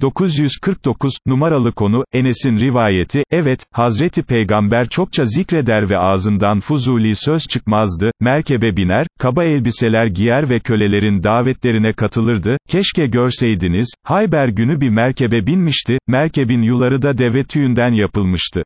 949, numaralı konu, Enes'in rivayeti, evet, Hazreti Peygamber çokça zikreder ve ağzından fuzuli söz çıkmazdı, merkebe biner, kaba elbiseler giyer ve kölelerin davetlerine katılırdı, keşke görseydiniz, Hayber günü bir merkebe binmişti, merkebin yuları da deve tüyünden yapılmıştı.